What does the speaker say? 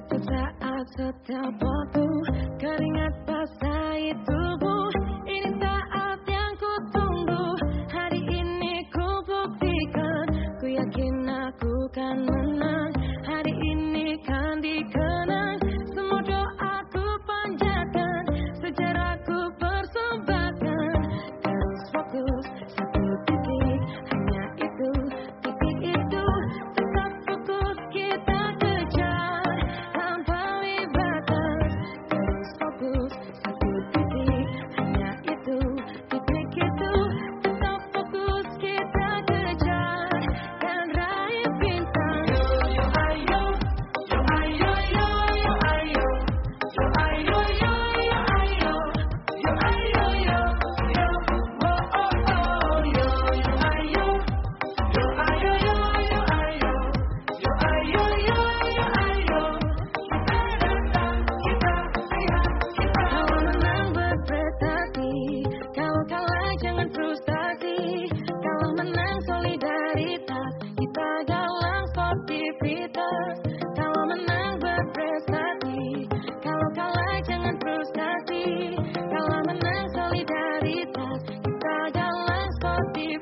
Setiap saat, setiap waktu Keringat basahi tubuh happy